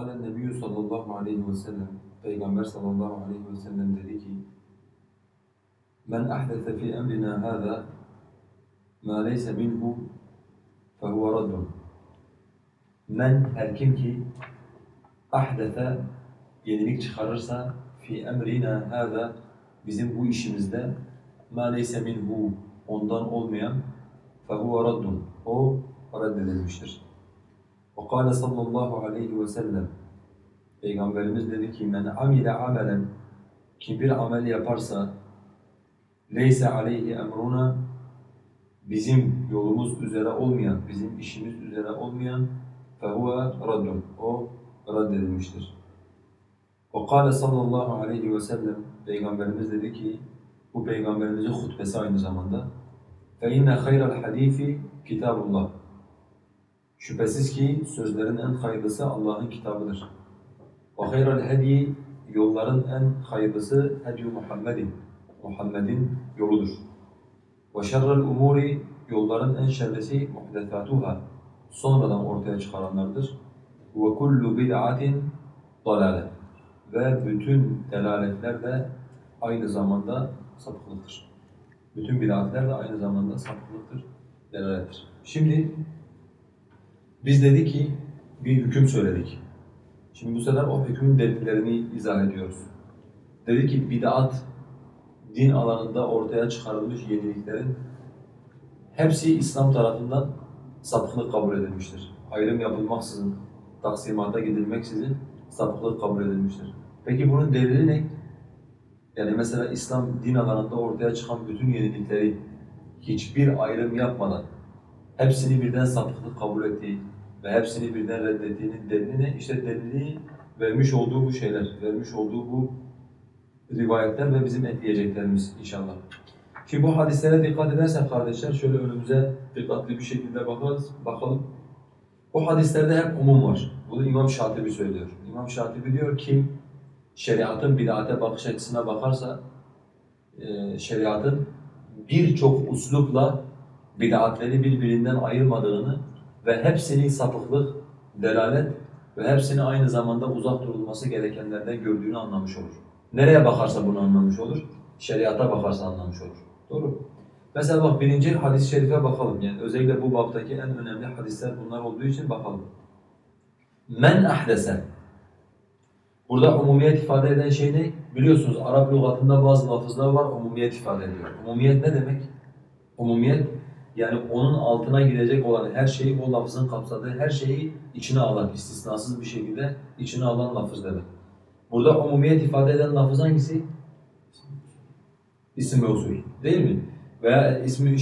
Kale Nebiyyü sallallahu aleyhi ve sellem Peygamber sallallahu aleyhi ve sellem dedi ki Men ahdese fi emrina hâzâ mâ leyse minhu fehuve raddun Men her kim ki ahdese yenilik çıkarırsa fi emrina hâzâ bizim bu işimizde mâ leyse minhu ondan olmayan fehuve raddun o reddedilmiştir. وقال sallallahu aleyhi ve sellem Peygamberimiz dedi ki men amile amelen kim bir amel yaparsa leyse aleyhi emruna bizim yolumuz üzere olmayan, bizim işimiz üzere olmayan fehuve raddun. O reddedilmiştir. وقال sallallahu aleyhi ve sellem Peygamberimiz dedi ki bu Peygamberimizin hutbesi aynı zamanda فَاِنَّ خَيْرَ الْحَد۪يفِ kitabullah Şüphesiz ki sözlerin en hayırlısı Allah'ın kitabıdır. Ve hayral hediyi yolların en hayırlısı hediyu Muhammedin. Muhammed'in yoludur. Ve şerrel umuri yolların en şerlisi muhdesatuhâ. Sonradan ortaya çıkaranlardır. Ve kullu bid'atin. Ve bütün delaletler de aynı zamanda sapıklıktır. Bütün bid'atler de aynı zamanda sapıklıktır, delalettir. Şimdi biz dedik ki bir hüküm söyledik. Şimdi bu sefer o hükmün delillerini izah ediyoruz. Dedi ki bid'at din alanında ortaya çıkarılmış yeniliklerin hepsi İslam tarafından sapıklık kabul edilmiştir. Ayrım yapılmaksızın, taksimata gidilmeksizin sapıklık kabul edilmiştir. Peki bunun delili ne? Yani mesela İslam din alanında ortaya çıkan bütün yenilikleri hiçbir ayrım yapmadan hepsini birden sapıklık kabul ettiği ve hepsini birden reddettiğinin delili ne? İşte delili vermiş olduğu bu şeyler, vermiş olduğu bu rivayetler ve bizim ekleyeceklerimiz inşallah. Şimdi bu hadislere dikkat edersek kardeşler şöyle önümüze dikkatli bir şekilde bakarız, bakalım. Bu hadislerde hep umum var. Bunu İmam Şatibi söylüyor. İmam Şatibi diyor kim şeriatın bid'ate bakış açısına bakarsa e, şeriatın birçok uslupla bid'atleri birbirinden ayırmadığını ve hepsini sapıklık, delalet ve hepsini aynı zamanda uzak durulması gerekenlerden gördüğünü anlamış olur. Nereye bakarsa bunu anlamış olur, şeriata bakarsa anlamış olur. Doğru Mesela bak birinci hadis-i şerife bakalım. Yani özellikle bu baptaki en önemli hadisler bunlar olduğu için bakalım. Men ahdese. Burada umumiyet ifade eden şey ne? Biliyorsunuz Arap lügatında bazı lafızlar var umumiyet ifade ediyor. Umumiyet ne demek? Umumiyet yani onun altına girecek olan her şeyi, o lafızın kapsadığı her şeyi içine alan, istisnasız bir şekilde içine alan lafız demek. Burada umumiyet ifade eden lafız hangisi? İsim ve usul. Değil mi? Veya ismi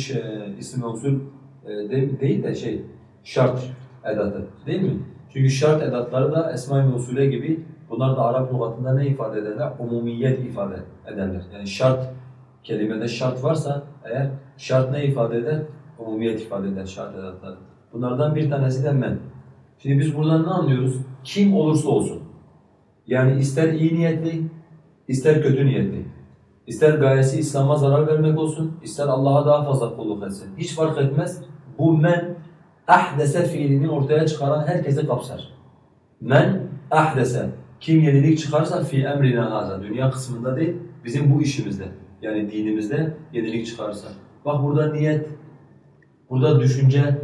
isim ve usul e, de, değil de şey, şart edatı. Değil mi? Çünkü şart edatları da esma-i usule gibi bunlar da Arap lügatında ne ifade ederler? Umumiyet ifade ederler. Yani şart kelimede şart varsa eğer şart ne ifade eder? Umumiyet ifade eder şart edatları. Bunlardan bir tanesi de men. Şimdi biz buradan ne anlıyoruz? Kim olursa olsun. Yani ister iyi niyetli, ister kötü niyetli. İster gayesi İslam'a zarar vermek olsun, ister Allah'a daha fazla kulluk etsin. Hiç fark etmez. Bu men ahdese fiilini ortaya çıkaran herkesi kapsar. Men ahdese. Kim yenilik çıkarsa fi emrina haza. Dünya kısmında değil, bizim bu işimizde. Yani dinimizde yenilik çıkarsa. Bak burada niyet, burada düşünce,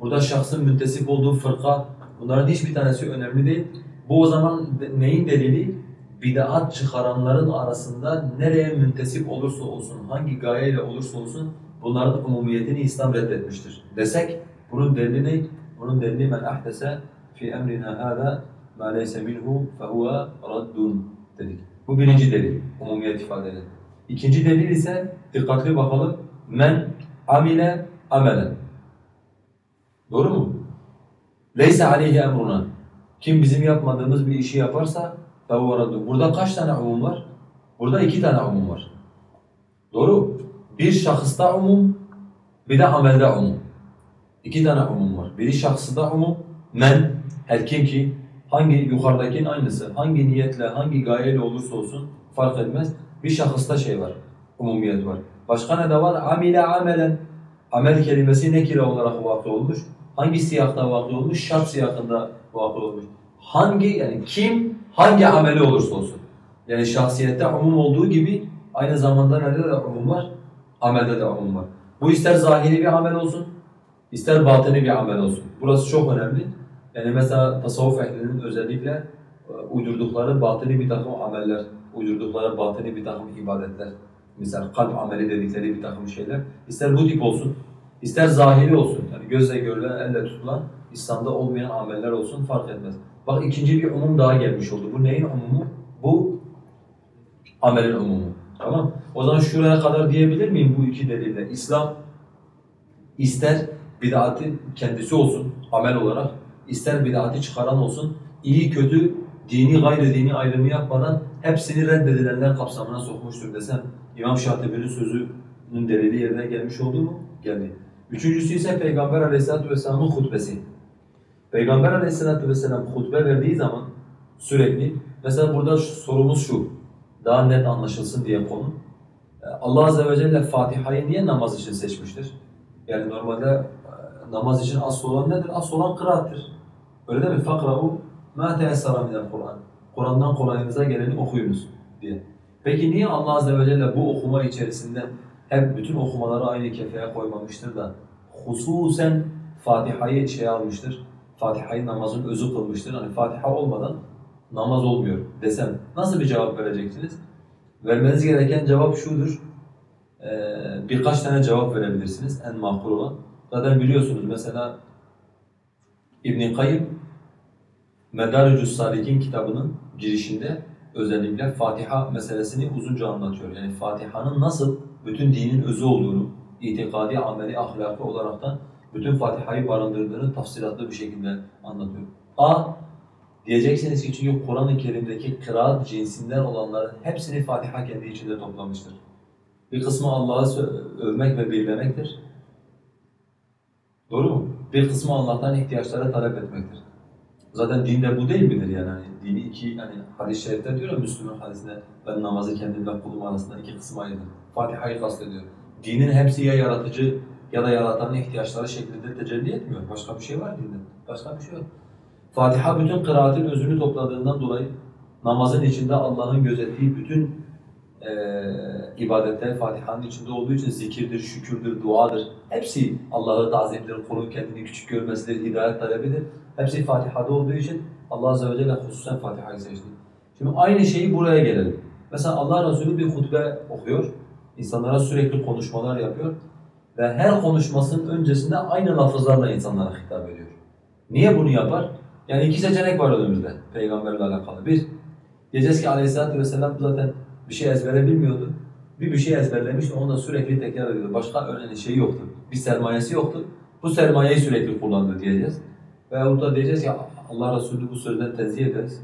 burada şahsın müntesip olduğu fırka, bunların hiçbir tanesi önemli değil. Bu o zaman neyin delili? Bid'at çıkaranların arasında nereye müntesip olursa olsun, hangi gayeyle olursa olsun bunların umumiyetini İslam reddetmiştir. Desek bunun delili ne? Bunun delili men ahdese fi emrina hâzâ mâ leyse minhu fehuve raddun dedik. Bu birinci delil, umumiyet ifade eden. İkinci delil ise dikkatli bakalım. Men amile amelen. Doğru mu? Leyse aleyhi emruna. Kim bizim yapmadığımız bir işi yaparsa fevvaradu. Burada kaç tane umum var? Burada iki tane umum var. Doğru. Bir şahısta umum, bir de amelde umum. İki tane umum var. Biri şahsında umum, men, her kim ki hangi yukarıdakinin aynısı, hangi niyetle, hangi gayeyle olursa olsun fark etmez. Bir şahısta şey var, umumiyet var. Başka ne de var? Amile amelen. Amel kelimesi nekire olarak vakı olmuş. Hangi siyakta vakı olmuş? Şart siyakında vakı olmuş. Hangi yani kim hangi ameli olursa olsun. Yani şahsiyette umum olduğu gibi aynı zamanda nerede de umum var? Amelde de umum var. Bu ister zahiri bir amel olsun, ister batini bir amel olsun. Burası çok önemli. Yani mesela tasavvuf ehlinin özellikle e, uydurdukları batini bir takım ameller, uydurdukları batini bir takım ibadetler, mesela kalp ameli dedikleri bir takım şeyler, ister bu tip olsun, ister zahiri olsun, yani gözle görülen, elle tutulan, İslam'da olmayan ameller olsun fark etmez. Bak ikinci bir umum daha gelmiş oldu. Bu neyin umumu? Bu amelin umumu. Tamam O zaman şuraya kadar diyebilir miyim bu iki delille? İslam ister bid'atin kendisi olsun amel olarak, ister bid'ati çıkaran olsun, iyi kötü, dini gayri dini ayrımı yapmadan hepsini reddedilenler kapsamına sokmuştur desem, İmam Şatibi'nin sözünün delili yerine gelmiş oldu mu? Geldi. Üçüncüsü ise Peygamber Aleyhisselatü Vesselam'ın hutbesi. Peygamber Aleyhisselatü Vesselam hutbe verdiği zaman sürekli, mesela burada sorumuz şu, daha net anlaşılsın diye konu. Allah Azze ve Celle Fatiha'yı niye namaz için seçmiştir? Yani normalde e, namaz için asıl olan nedir? Asıl olan kıraattır. Öyle değil mi? فَقْرَهُ مَا تَيَسَّرَ مِنَ Kur'an. Kur'an'dan kolayınıza geleni okuyunuz diye. Peki niye Allah Azze ve Celle bu okuma içerisinde hep bütün okumaları aynı kefeye koymamıştır da hususen Fatiha'yı şey almıştır, Fatiha'yı namazın özü kılmıştır. Hani Fatiha olmadan namaz olmuyor desem nasıl bir cevap vereceksiniz? Vermeniz gereken cevap şudur. Ee, birkaç tane cevap verebilirsiniz en makul olan. Zaten biliyorsunuz mesela İbn Kayyim Medarucus Salik'in kitabının girişinde özellikle Fatiha meselesini uzunca anlatıyor. Yani Fatiha'nın nasıl bütün dinin özü olduğunu, itikadi, ameli, ahlaki olaraktan bütün Fatiha'yı barındırdığını tafsilatlı bir şekilde anlatıyor. A. Diyeceksiniz ki çünkü Kur'an-ı Kerim'deki kıraat cinsinden olanların hepsini Fatiha kendi içinde toplamıştır. Bir kısmı Allah'ı övmek ve birlemektir. Doğru mu? Bir kısmı Allah'tan ihtiyaçlara talep etmektir. Zaten dinde bu değil midir yani? Hani dini iki, hani hadis-i şerifte diyor ya Müslüman hadisinde ben namazı kendimle kulum arasında iki kısma ayırdım. Fatiha'yı kastediyor. Dinin hepsi ya yaratıcı ya da yaratanın ihtiyaçları şeklinde tecelli etmiyor. Başka bir şey var dinde. Başka bir şey yok. Fatiha bütün kıraatin özünü topladığından dolayı namazın içinde Allah'ın gözettiği bütün e, ibadetler Fatiha'nın içinde olduğu için zikirdir, şükürdür, duadır. Hepsi Allah'ı tazimdir, kulun kendini küçük görmesidir, hidayet talebidir. Hepsi Fatiha'da olduğu için Allah Azze ve Celle hususen Fatiha'yı seçti. Şimdi aynı şeyi buraya gelelim. Mesela Allah Resulü bir hutbe okuyor, insanlara sürekli konuşmalar yapıyor ve her konuşmasının öncesinde aynı lafızlarla insanlara hitap ediyor. Niye bunu yapar? Yani iki seçenek var önümüzde peygamberle alakalı. Bir, diyeceğiz ki aleyhissalatü vesselam zaten bir şey ezbere bilmiyordu. Bir bir şey ezberlemiş onu da sürekli tekrar ediyordu. Başka önemli şey yoktu. Bir sermayesi yoktu. Bu sermayeyi sürekli kullandı diyeceğiz. Veyahut da diyeceğiz ki Allah Resulü bu sözden tenzih ederiz.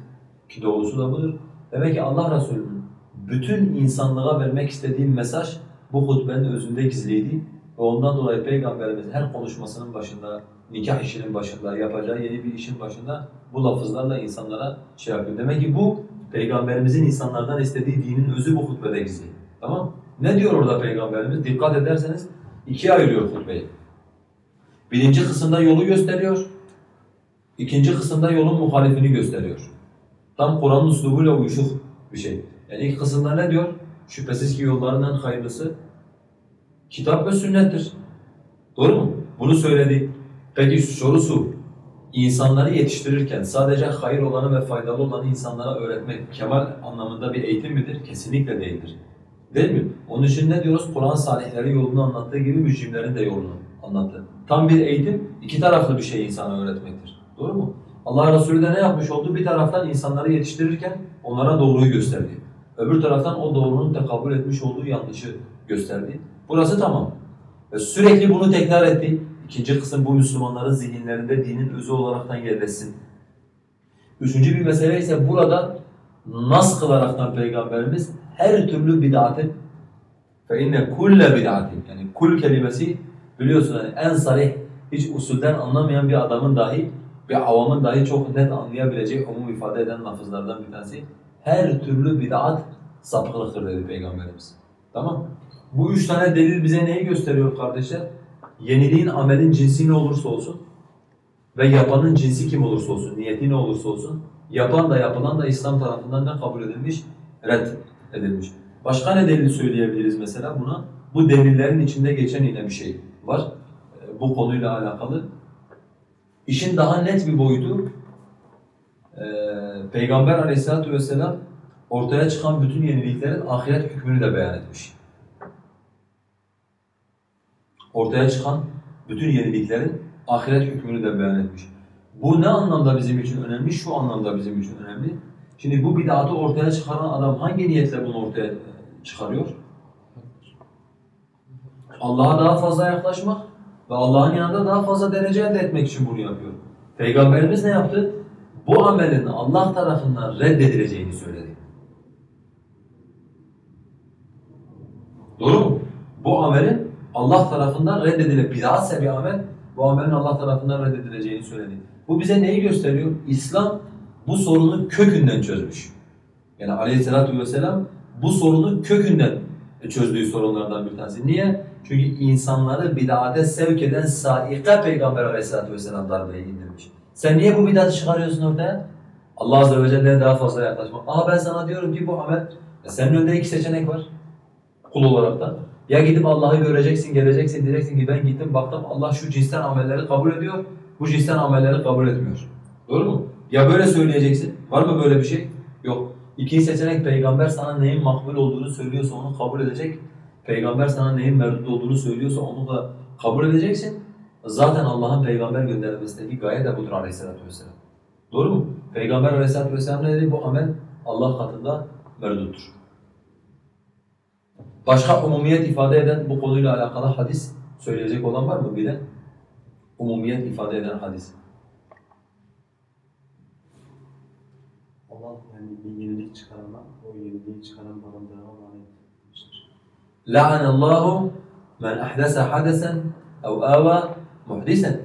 Ki doğrusu da budur. Demek ki Allah Resulü'nün bütün insanlığa vermek istediği mesaj bu hutbenin özünde gizliydi. Ve ondan dolayı Peygamberimiz her konuşmasının başında, nikah işinin başında, yapacağı yeni bir işin başında bu lafızlarla insanlara şey yapıyor. Demek ki bu Peygamberimizin insanlardan istediği dinin özü bu hutbede gizli. Tamam Ne diyor orada Peygamberimiz? Dikkat ederseniz ikiye ayırıyor hutbeyi. Birinci kısımda yolu gösteriyor. İkinci kısımda yolun muhalifini gösteriyor. Tam Kur'an'ın üslubuyla uyuşuk bir şey. Yani ilk kısımda ne diyor? Şüphesiz ki yolların en hayırlısı kitap ve sünnettir. Doğru mu? Bunu söyledi. Peki sorusu, insanları yetiştirirken sadece hayır olanı ve faydalı olanı insanlara öğretmek kemal anlamında bir eğitim midir? Kesinlikle değildir. Değil mi? Onun için ne diyoruz? Kur'an salihleri yolunu anlattığı gibi mücrimlerin de yolunu anlattı. Tam bir eğitim, iki taraflı bir şey insana öğretmektir. Doğru mu? Allah Resulü de ne yapmış oldu? Bir taraftan insanları yetiştirirken onlara doğruyu gösterdi. Öbür taraftan o doğrunun tekabül etmiş olduğu yanlışı gösterdi. Burası tamam. Ve sürekli bunu tekrar etti. İkinci kısım bu Müslümanların zihinlerinde dinin özü olaraktan yerleşsin. Üçüncü bir mesele ise burada nas kılaraktan Peygamberimiz her türlü bid'atin inne kulle bid'atin yani kul kelimesi biliyorsun yani en sarih hiç usulden anlamayan bir adamın dahi bir avamın dahi çok net anlayabileceği umum ifade eden lafızlardan bir tanesi. Her türlü bid'at sapıklıktır dedi Peygamberimiz. Tamam Bu üç tane delil bize neyi gösteriyor kardeşler? Yeniliğin amelin cinsi ne olursa olsun ve yapanın cinsi kim olursa olsun, niyeti ne olursa olsun, yapan da yapılan da İslam tarafından ne kabul edilmiş? Red edilmiş. Başka ne delil söyleyebiliriz mesela buna? Bu delillerin içinde geçen yine bir şey var e, bu konuyla alakalı. İşin daha net bir boyutu e, Peygamber aleyhissalatu vesselam ortaya çıkan bütün yeniliklerin ahiret hükmünü de beyan etmiş. Ortaya çıkan bütün yeniliklerin ahiret hükmünü de beyan etmiş. Bu ne anlamda bizim için önemli? Şu anlamda bizim için önemli. Şimdi bu bid'atı ortaya çıkaran adam hangi niyetle bunu ortaya çıkarıyor? Allah'a daha fazla yaklaşmak ve Allah'ın yanında daha fazla derece elde etmek için bunu yapıyor. Peygamberimiz ne yaptı? Bu amelin Allah tarafından reddedileceğini söyledi. Doğru mu? Bu amelin Allah tarafından reddedilip bid'atse bir amel, bu amelin Allah tarafından reddedileceğini söyledi. Bu bize neyi gösteriyor? İslam bu sorunu kökünden çözmüş. Yani aleyhissalatu vesselam bu sorunu kökünden çözdüğü sorunlardan bir tanesi. Niye? Çünkü insanları bid'ate sevk eden saika Peygamber aleyhissalatu vesselam darbeyi indirmiş. Sen niye bu bid'atı çıkarıyorsun ortaya? Allah azze ve celle'ye daha fazla yaklaşmak. Aha ben sana diyorum ki bu amel, senin önünde iki seçenek var kul olarak da. Ya gidip Allah'ı göreceksin, geleceksin, diyeceksin ki ben gittim baktım Allah şu cinsten amelleri kabul ediyor, bu cinsten amelleri kabul etmiyor. Doğru mu? Ya böyle söyleyeceksin. Var mı böyle bir şey? Yok. İkinci seçenek peygamber sana neyin makbul olduğunu söylüyorsa onu kabul edecek. Peygamber sana neyin merdut olduğunu söylüyorsa onu da kabul edeceksin. Zaten Allah'ın peygamber göndermesindeki gaye de budur aleyhissalatü vesselam. Doğru mu? Peygamber aleyhissalatü vesselam ne dedi? Bu amel Allah katında merduttur. Başka umumiyet ifade eden bu konuyla alakalı hadis söyleyecek olan var mı bilen? Umumiyet ifade eden hadis. Allah yani bir yenilik çıkarana, o yeniliği çıkaran barındırana lanet etmiştir. La'anallahu men ahdese hadesen ev ava muhdisen.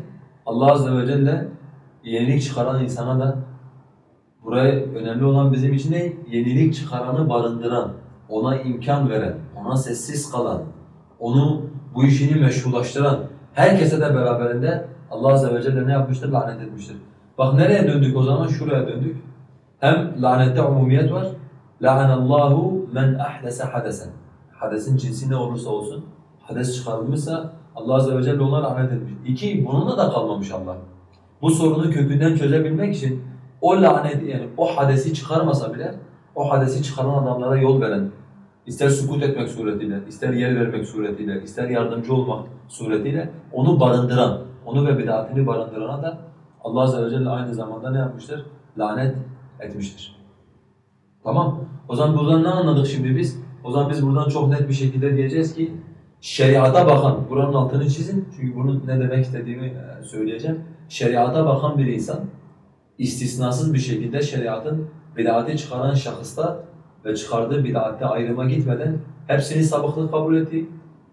Allah Azze ve Celle yenilik çıkaran insana da buraya önemli olan bizim için ne? Yenilik çıkaranı barındıran, ona imkan veren, ona sessiz kalan, onu bu işini meşrulaştıran herkese de beraberinde Allah Azze ve Celle ne yapmıştır? Lanet etmiştir. Bak nereye döndük o zaman? Şuraya döndük. Hem lanette umumiyet var. لَعَنَ اللّٰهُ مَنْ اَحْدَسَ حَدَسًا Hadesin cinsi ne olursa olsun, hades çıkarılmışsa Allah Azze ve Celle ona lanet etmiş. İki, bununla da kalmamış Allah. Bu sorunu kökünden çözebilmek için o lanet yani o hadesi çıkarmasa bile o hadesi çıkaran adamlara yol veren, ister sukut etmek suretiyle, ister yer vermek suretiyle, ister yardımcı olmak suretiyle onu barındıran, onu ve bid'atini barındırana da Allah Azze ve Celle aynı zamanda ne yapmıştır? Lanet etmiştir. Tamam. O zaman buradan ne anladık şimdi biz? O zaman biz buradan çok net bir şekilde diyeceğiz ki şeriata bakan, buranın altını çizin çünkü bunun ne demek istediğimi e, söyleyeceğim. Şeriata bakan bir insan istisnasız bir şekilde şeriatın bid'ati çıkaran şahısta ve çıkardığı bid'atte ayrıma gitmeden hepsini sapıklık kabul etti.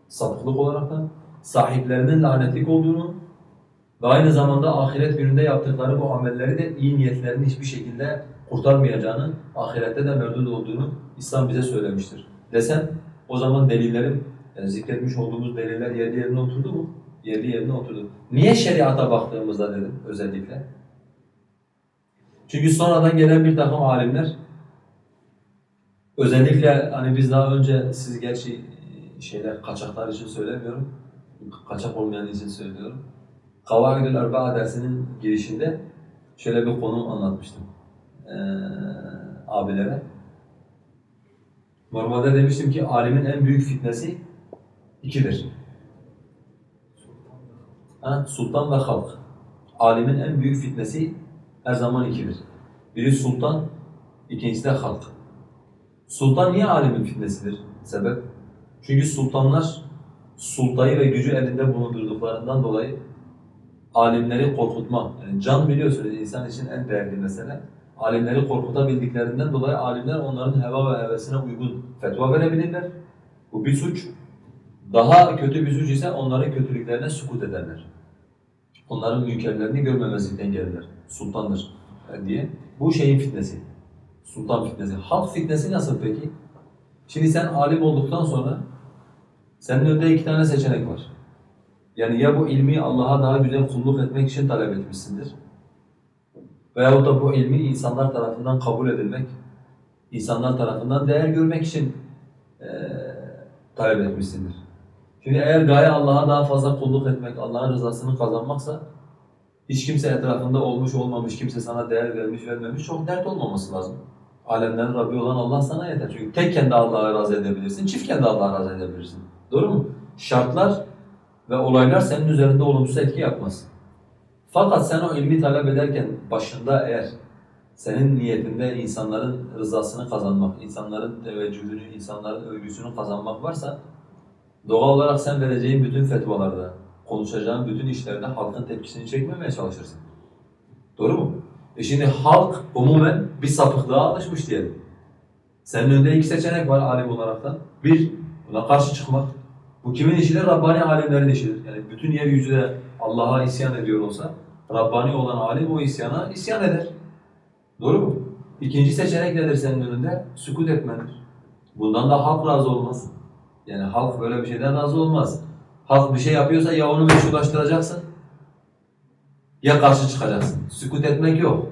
Sapıklık olaraktan sahiplerinin lanetlik olduğunu ve aynı zamanda ahiret gününde yaptıkları bu amelleri de iyi niyetlerini hiçbir şekilde kurtarmayacağını, ahirette de merdud olduğunu İslam bize söylemiştir. Desem o zaman delillerim, yani zikretmiş olduğumuz deliller yerli yerine oturdu mu? Yerli yerine oturdu. Niye şeriata baktığımızda dedim özellikle? Çünkü sonradan gelen bir takım alimler özellikle hani biz daha önce siz gerçi şeyler kaçaklar için söylemiyorum. Kaçak olmayan için söylüyorum. Kavaidül Erba'a dersinin girişinde şöyle bir konu anlatmıştım ee, abilere. Normalde demiştim ki alimin en büyük fitnesi ikidir. Ha, sultan ve halk. Alimin en büyük fitnesi her zaman ikidir. Biri sultan, ikincisi de halk. Sultan niye alimin fitnesidir? Sebep? Çünkü sultanlar sultayı ve gücü elinde bulundurduklarından dolayı alimleri korkutma. Yani can biliyorsunuz insan için en değerli mesele. Alimleri korkutabildiklerinden dolayı alimler onların heva ve hevesine uygun fetva verebilirler. Bu bir suç. Daha kötü bir suç ise onların kötülüklerine sukut ederler. Onların münkerlerini görmemezlikten gelirler. Sultandır diye. Bu şeyin fitnesi. Sultan fitnesi. Halk fitnesi nasıl peki? Şimdi sen alim olduktan sonra senin önünde iki tane seçenek var. Yani ya bu ilmi Allah'a daha güzel kulluk etmek için talep etmişsindir. Veyahut da bu ilmi insanlar tarafından kabul edilmek, insanlar tarafından değer görmek için eee talep etmişsindir. Çünkü eğer gaye Allah'a daha fazla kulluk etmek, Allah'ın rızasını kazanmaksa hiç kimse etrafında olmuş olmamış, kimse sana değer vermiş vermemiş çok dert olmaması lazım. Alemlerin Rabbi olan Allah sana yeter. Çünkü tek kendi Allah'ı razı edebilirsin, çift kendi Allah'ı razı edebilirsin. Doğru mu? Şartlar ve olaylar senin üzerinde olumsuz etki yapmaz. Fakat sen o ilmi talep ederken başında eğer senin niyetinde insanların rızasını kazanmak, insanların teveccühünü, insanların övgüsünü kazanmak varsa doğal olarak sen vereceğin bütün fetvalarda, konuşacağın bütün işlerde halkın tepkisini çekmemeye çalışırsın. Doğru mu? E şimdi halk umumen bir sapıklığa alışmış diyelim. Senin önünde iki seçenek var alim olaraktan. Bir, buna karşı çıkmak. Bu kimin işidir? Rabbani alimlerin işidir. Yani bütün yeryüzü de Allah'a isyan ediyor olsa, Rabbani olan alim o isyana isyan eder. Doğru mu? İkinci seçenek nedir senin önünde? Sükut etmendir. Bundan da halk razı olmaz. Yani halk böyle bir şeyden razı olmaz. Halk bir şey yapıyorsa ya onu meşrulaştıracaksın ya karşı çıkacaksın. Sükut etmek yok.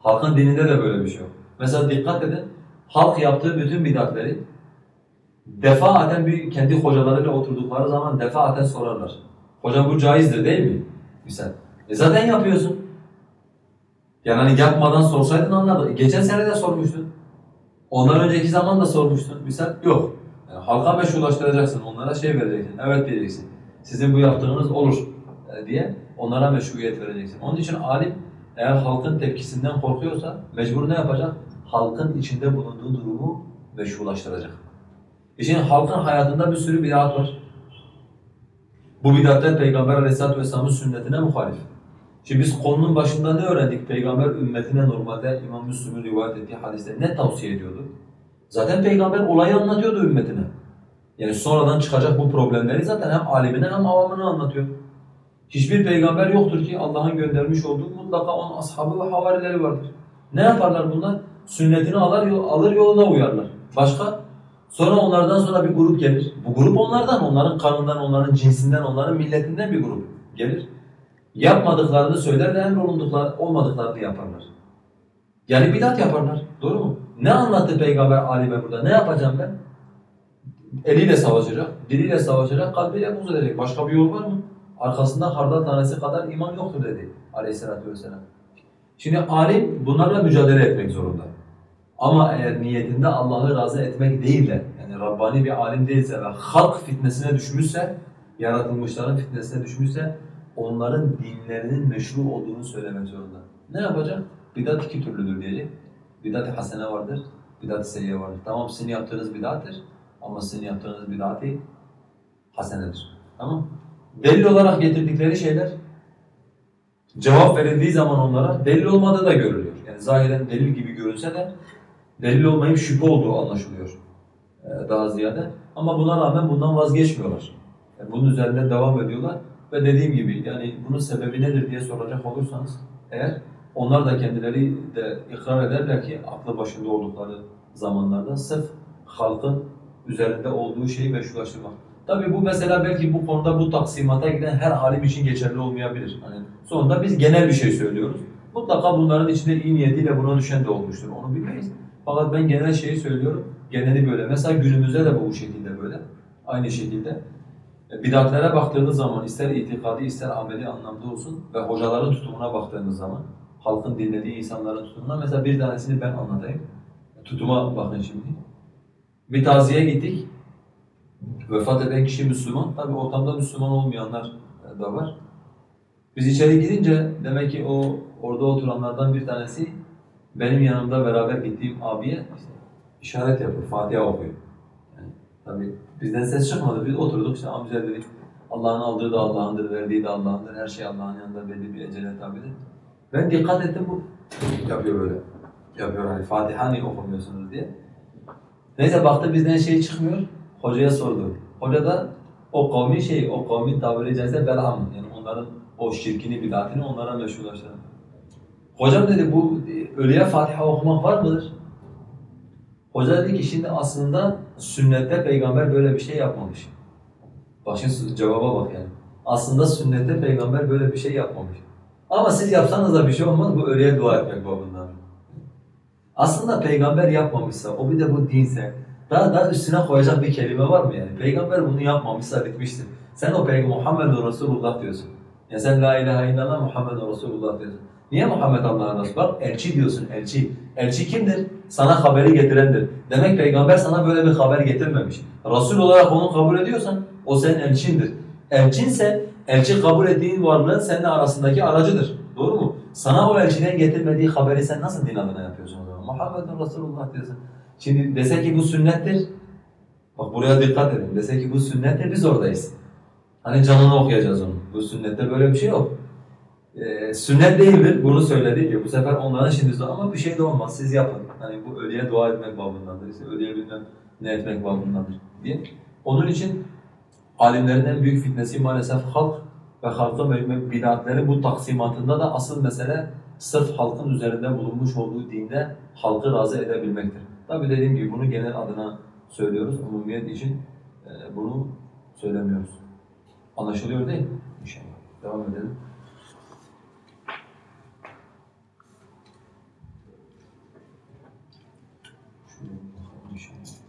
Halkın dininde de böyle bir şey yok. Mesela dikkat edin, halk yaptığı bütün bidatleri defaaten bir kendi hocalarıyla oturdukları zaman defaaten sorarlar. Hocam bu caizdir değil mi? Misal. E zaten yapıyorsun. Yani hani yapmadan sorsaydın anlardı. E geçen sene de sormuştun. Ondan önceki zaman da sormuştun. Misal yok. Yani halka meşrulaştıracaksın. Onlara şey vereceksin. Evet diyeceksin. Sizin bu yaptığınız olur e, diye onlara meşruiyet vereceksin. Onun için alim eğer halkın tepkisinden korkuyorsa mecbur ne yapacak? Halkın içinde bulunduğu durumu meşrulaştıracak. E şimdi halkın hayatında bir sürü bidat var. Bu bidatler Peygamber Aleyhisselatü Vesselam'ın sünnetine muhalif. Şimdi biz konunun başında ne öğrendik? Peygamber ümmetine normalde İmam Müslim'in rivayet ettiği hadiste ne tavsiye ediyordu? Zaten Peygamber olayı anlatıyordu ümmetine. Yani sonradan çıkacak bu problemleri zaten hem alimine hem avamına anlatıyor. Hiçbir peygamber yoktur ki Allah'ın göndermiş olduğu mutlaka onun ashabı ve havarileri vardır. Ne yaparlar bunlar? Sünnetini alır, alır yoluna uyarlar. Başka? Sonra onlardan sonra bir grup gelir. Bu grup onlardan, onların kanından, onların cinsinden, onların milletinden bir grup gelir. Yapmadıklarını söyler ve emrolundukları, olmadıklarını yaparlar. Yani bidat yaparlar. Doğru mu? Ne anlattı peygamber alime burada? Ne yapacağım ben? Eliyle savaşacak, diliyle savaşacak, kalbiyle buz edecek. Başka bir yol var mı? Arkasında hardal tanesi kadar iman yoktur dedi aleyhissalatü vesselam. Şimdi alim bunlarla mücadele etmek zorunda. Ama eğer niyetinde Allah'ı razı etmek değil de, yani Rabbani bir alim değilse ve halk fitnesine düşmüşse, yaratılmışların fitnesine düşmüşse, onların dinlerinin meşru olduğunu söylemek zorunda. Ne yapacak? Bidat iki türlüdür diyecek. Bidat-ı hasene vardır, bidat-ı seyyiye vardır. Tamam sizin yaptığınız bidattır ama sizin yaptığınız bidat-ı hasenedir. Tamam Delil olarak getirdikleri şeyler cevap verildiği zaman onlara delil olmadığı da görülüyor. Yani zahiren delil gibi görünse de delil olmayıp şüphe olduğu anlaşılıyor ee, daha ziyade. Ama buna rağmen bundan vazgeçmiyorlar. Yani bunun üzerinde devam ediyorlar ve dediğim gibi yani bunun sebebi nedir diye soracak olursanız eğer onlar da kendileri de ikrar ederler ki aklı başında oldukları zamanlarda sırf halkın üzerinde olduğu şeyi meşrulaştırmak. Tabii bu mesela belki bu konuda bu taksimata giden her alim için geçerli olmayabilir. Hani sonunda biz genel bir şey söylüyoruz. Mutlaka bunların içinde iyi niyetiyle buna düşen de olmuştur. Onu bilmeyiz. Fakat ben genel şeyi söylüyorum. Geneli böyle. Mesela günümüzde de bu şekilde böyle. Aynı şekilde. E, Bidatlere baktığınız zaman ister itikadi ister ameli anlamda olsun ve hocaların tutumuna baktığınız zaman halkın dinlediği insanların tutumuna mesela bir tanesini ben anlatayım. Tutuma bakın şimdi. Bir taziye gittik. Vefat eden kişi Müslüman. Tabi ortamda Müslüman olmayanlar da var. Biz içeri girince demek ki o orada oturanlardan bir tanesi benim yanımda beraber gittiğim abiye işte işaret yapıyor, Fatiha okuyor. Yani tabi bizden ses çıkmadı. Biz oturduk işte amca dedik Allah'ın aldığı da Allah'ındır, verdiği de Allah'ındır. Her şey Allah'ın yanında belli bir ecele tabidir. Ben dikkat ettim bu yapıyor böyle. Yapıyor hani Fatiha niye okumuyorsunuz diye. Neyse baktı bizden şey çıkmıyor. Hocaya sordu. Hoca da o kavmi şey, o kavmin tabiri caizse Belham. Yani onların o şirkini, bidatini onlara meşrulaştırdı. Hocam dedi bu ölüye Fatiha okumak var mıdır? Hoca dedi ki şimdi aslında sünnette peygamber böyle bir şey yapmamış. Şimdi cevaba bak yani. Aslında sünnette peygamber böyle bir şey yapmamış. Ama siz yapsanız da bir şey olmaz, bu ölüye dua etmek babından. Aslında peygamber yapmamışsa, o bir de bu dinse, daha daha üstüne koyacak bir kelime var mı yani? Peygamber bunu yapmamışsa bitmiştir. Sen o peygamber Muhammed Resulullah diyorsun. Ya sen la ilahe illallah Muhammed Resulullah diyorsun. Niye Muhammed Allah'ın Resulü? Bak elçi diyorsun, elçi. Elçi kimdir? Sana haberi getirendir. Demek peygamber sana böyle bir haber getirmemiş. Resul olarak onu kabul ediyorsan o senin elçindir. Elçinse elçi kabul ettiğin varlığın seninle arasındaki aracıdır. Doğru mu? Sana o elçiden getirmediği haberi sen nasıl din adına yapıyorsun o zaman? Muhammed Resulullah diyorsun. Şimdi dese ki bu sünnettir. Bak buraya dikkat edin. Dese ki bu sünnettir biz oradayız. Hani canını okuyacağız onu. Bu sünnette böyle bir şey yok. Ee, sünnet değildir. Bunu söyledi ki bu sefer onların şimdi ama bir şey de olmaz. Siz yapın. Hani bu ölüye dua etmek babındandır. İşte ölüye bilmem ne etmek babındandır diye. Onun için alimlerin en büyük fitnesi maalesef halk ve halkın bid'atleri bu taksimatında da asıl mesele sırf halkın üzerinde bulunmuş olduğu dinde halkı razı edebilmektir. Tabi dediğim gibi bunu genel adına söylüyoruz. Umumiyet için e, bunu söylemiyoruz. Anlaşılıyor değil mi? İnşallah. Devam edelim. Şuraya bakalım inşallah.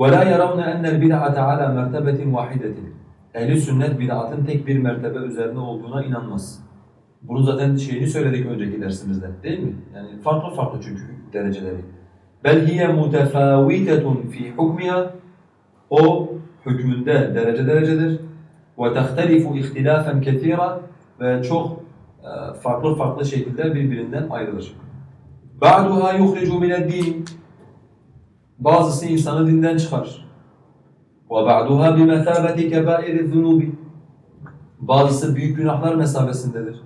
وَلَا يَرَوْنَ أَنَّ الْبِدْعَةَ عَلَى مَرْتَبَةٍ وَاحِدَةٍ Ehli sünnet bid'atın tek bir mertebe üzerine olduğuna inanmaz. Bunu zaten şeyini söyledik önceki dersimizde değil mi? Yani farklı farklı çünkü dereceleri. Bel hiye mutefâvitetun fî hukmiha O hükmünde derece derecedir. Ve tehtelifu ihtilâfen kethîra ve çok e, farklı farklı şekilde birbirinden ayrılır. Ba'duha yuhricu mined din. Bazısı insanı dinden çıkar. وَبَعْدُهَا بِمَثَابَةِ كَبَائِرِ الذُّنُوبِ Bazısı büyük günahlar mesabesindedir.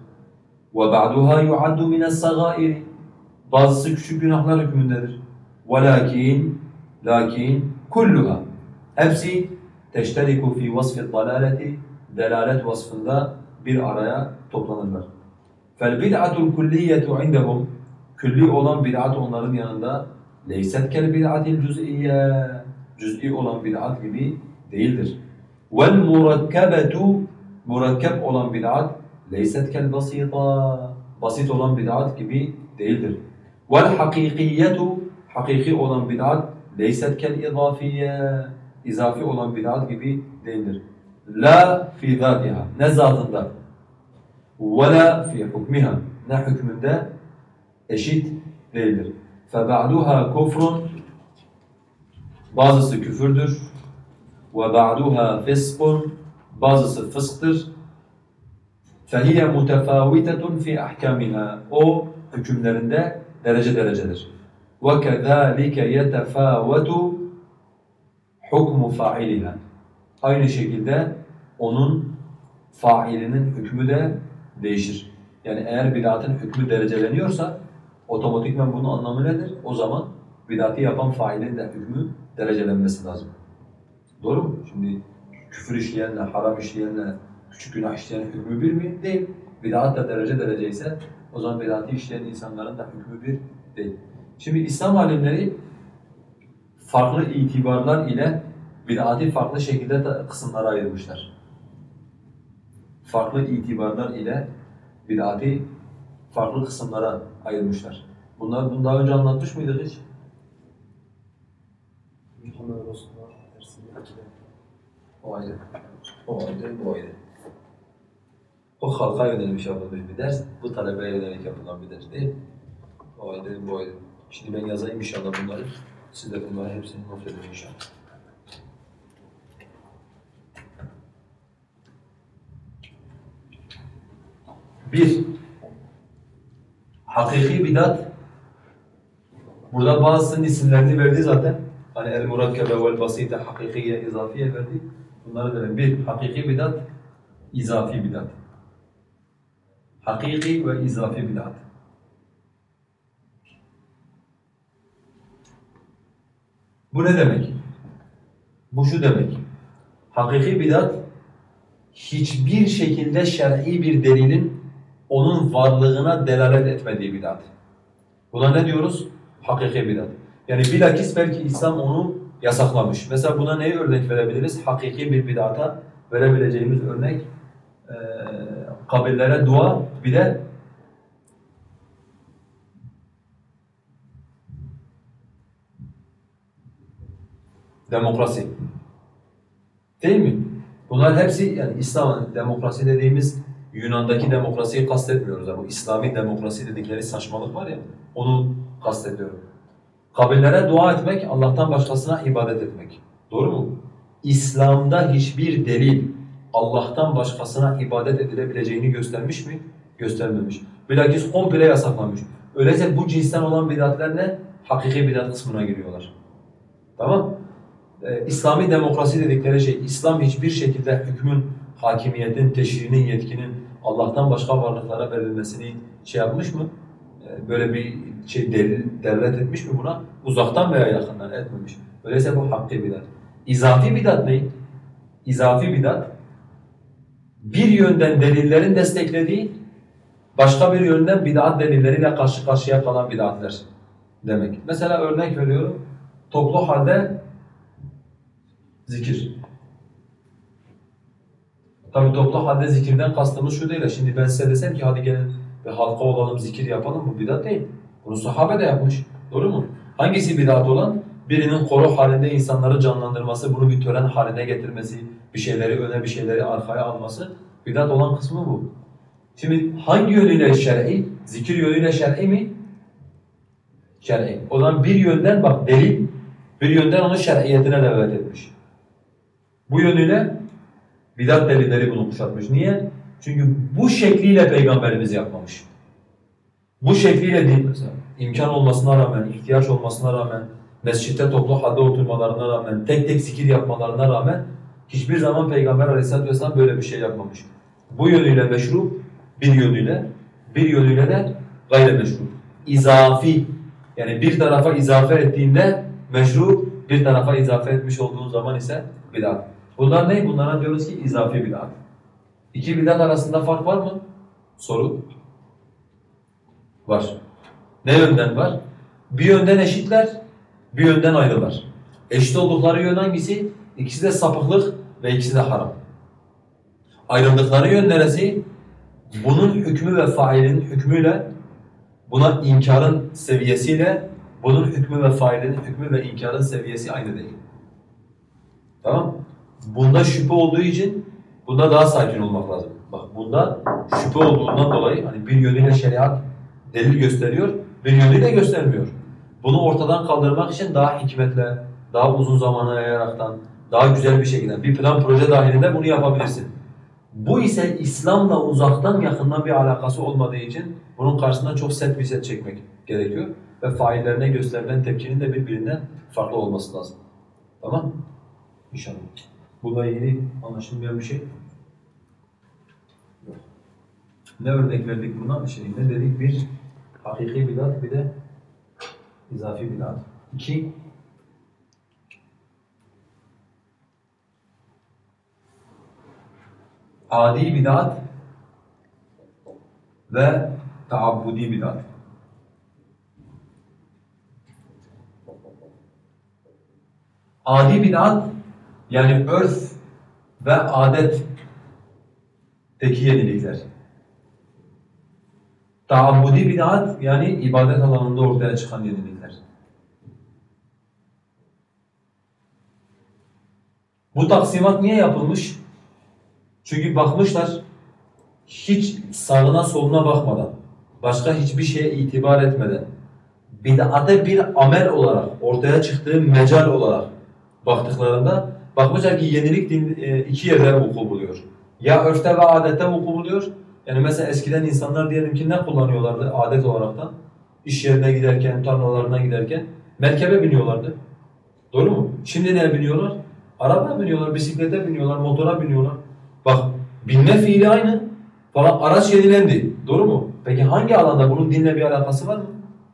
وَبَعْدُهَا يُعَدُّ مِنَ الصَّغَائِرِ Bazısı küçük günahlar hükmündedir. وَلَكِنْ Lakin kulluha hepsi teşteriku fi vasfi dalaleti delalet vasfında bir araya toplanırlar. Fel bid'atul kulliyetu indehum külli olan bid'at onların yanında leyset kel bid'atil cüz'iyye cüz'i olan bid'at gibi değildir. Vel murakkabetu murakkab olan bid'at leyset kel basita basit olan bid'at gibi değildir. Vel hakikiyetu hakiki olan bid'at leyset kel izafiyye izafi olan bid'at gibi değildir. La fi zatiha ne zatında ve la fi hukmiha ne hükmünde eşit değildir. فَبَعْدُهَا كُفْرٌ Bazısı küfürdür. Ve ba'duha fiskun. Bazısı fısktır. Fehiye mutefavitetin fi ahkamiha. O hükümlerinde derece derecedir. Ve kezalike yetefavetu hukmu failiha. Aynı şekilde onun failinin hükmü de değişir. Yani eğer bid'atın hükmü dereceleniyorsa otomatikman bunun anlamı nedir? O zaman bid'atı yapan failin de hükmü derecelenmesi lazım. Doğru mu? Şimdi küfür işleyenle, haram işleyenle, küçük günah işleyen hükmü bir mi? Değil. Bid'at da derece derece ise o zaman bid'atı işleyen insanların da hükmü bir değil. Şimdi İslam alimleri farklı itibarlar ile bid'atı farklı şekilde kısımlara ayırmışlar. Farklı itibarlar ile bid'atı farklı kısımlara ayırmışlar. Bunlar bunu daha önce anlatmış mıydık hiç? Muhammed Resulullah dersinde O ayrı. O ayrı, bu ayrı. O halka yönelik yapılmış bir ders, bu talebeye yönelik yapılan bir ders değil. O ayrı, bu ayrı. Şimdi ben yazayım inşallah bunları. Siz de bunları hepsini not edin inşallah. Bir, hakiki bidat. Burada bazısının isimlerini verdi zaten. Hani el murakkabe vel basite, hakikiye, izafiye verdi. Bunları verelim. Bir, hakiki bidat, izafi bidat. Hakiki ve izafi bidat. Bu ne demek? Bu şu demek. Hakiki bidat hiçbir şekilde şer'i bir delilin onun varlığına delalet etmediği bidat. Buna ne diyoruz? Hakiki bidat. Yani bilakis belki İslam onu yasaklamış. Mesela buna neyi örnek verebiliriz? Hakiki bir bid'ata verebileceğimiz örnek eee kabirlere dua bir de demokrasi. Değil mi? Bunlar hepsi yani İslam demokrasi dediğimiz Yunan'daki demokrasiyi kastetmiyoruz ama İslami demokrasi dedikleri saçmalık var ya onu kastediyorum. Kabirlere dua etmek Allah'tan başkasına ibadet etmek. Doğru mu? İslam'da hiçbir delil Allah'tan başkasına ibadet edilebileceğini göstermiş mi? Göstermemiş. Bilakis komple yasaklamış. Öyleyse bu cinsten olan bidatler ne? Hakiki bidat kısmına giriyorlar. Tamam? Ee, İslami demokrasi dedikleri şey, İslam hiçbir şekilde hükmün, hakimiyetin, teşrinin, yetkinin Allah'tan başka varlıklara verilmesini şey yapmış mı? Ee, böyle bir şey delil, devlet etmiş mi buna? Uzaktan veya yakından etmemiş. Öyleyse bu hakkı bidat. İzafi bidat ne? İzafi bidat, bir yönden delillerin desteklediği, başka bir yönden bid'at delilleriyle karşı karşıya kalan bid'atler demek. Mesela örnek veriyorum, toplu halde zikir. Tabi toplu halde zikirden kastımız şu değil. Şimdi ben size desem ki hadi gelin bir halka olalım, zikir yapalım. Bu bidat değil. Bunu sahabe de yapmış. Doğru mu? Hangisi bidat olan? Birinin koro halinde insanları canlandırması, bunu bir tören haline getirmesi, bir şeyleri öne bir şeyleri arkaya alması. Bidat olan kısmı bu. Şimdi hangi yönüyle şer'i? Zikir yönüyle şer'i mi? Şer'i. O zaman bir yönden bak delil, bir yönden onun şer'iyetine davet etmiş. Bu yönüyle bidat delilleri bunu kuşatmış. Niye? Çünkü bu şekliyle peygamberimiz yapmamış. Bu şekliyle değil mesela. İmkan olmasına rağmen, ihtiyaç olmasına rağmen, mescitte toplu halde oturmalarına rağmen, tek tek zikir yapmalarına rağmen hiçbir zaman Peygamber aleyhissalatu vesselam böyle bir şey yapmamış. Bu yönüyle meşru, bir yönüyle, bir yönüyle de gayrimeşru. İzafi, yani bir tarafa izafe ettiğinde meşru, bir tarafa izafe etmiş olduğun zaman ise bid'at. Bunlar ne? Bunlara diyoruz ki izafi bid'at. İki bid'at arasında fark var mı? Soru. Var. Ne yönden var? Bir yönden eşitler, bir yönden ayrılar. Eşit oldukları yön hangisi? İkisi de sapıklık ve ikisi de haram. Ayrıldıkları yön neresi? Bunun hükmü ve failinin hükmüyle, buna inkarın seviyesiyle, bunun hükmü ve failinin hükmü ve inkarın seviyesi aynı değil. Tamam Bunda şüphe olduğu için bunda daha sakin olmak lazım. Bak bunda şüphe olduğundan dolayı hani bir yönüyle şeriat delil gösteriyor, yönüyle göstermiyor. Bunu ortadan kaldırmak için daha hikmetle, daha uzun zamana yayaraktan, daha güzel bir şekilde bir plan proje dahilinde bunu yapabilirsin. Bu ise İslam'la uzaktan yakından bir alakası olmadığı için bunun karşısında çok sert bir set çekmek gerekiyor. Ve faillerine gösterilen tepkinin de birbirinden farklı olması lazım. Tamam İnşallah. Bununla ilgili anlaşılmayan bir şey. Ne örnek verdik buna? Şey, ne dedik? Bir, hakiki bidat, bir de izafi bidat. İki, adi bidat ve taabbudi bidat. Adi bidat yani örf ve adet teki yenilikler. Taabbudi bidat yani ibadet alanında ortaya çıkan yenilikler. Bu taksimat niye yapılmış? Çünkü bakmışlar hiç sağına soluna bakmadan, başka hiçbir şeye itibar etmeden, bid'ate bir amel olarak, ortaya çıktığı mecal olarak baktıklarında bakmışlar ki yenilik din, e, iki yerde vuku buluyor. Ya örfte ve adette vuku buluyor. Yani mesela eskiden insanlar diyelim ki ne kullanıyorlardı adet olaraktan? İş yerine giderken, tarlalarına giderken merkebe biniyorlardı. Doğru mu? Şimdi neye biniyorlar? Arabaya biniyorlar, bisiklete biniyorlar, motora biniyorlar. Bak binme fiili aynı falan araç yenilendi. Doğru mu? Peki hangi alanda bunun dinle bir alakası var mı?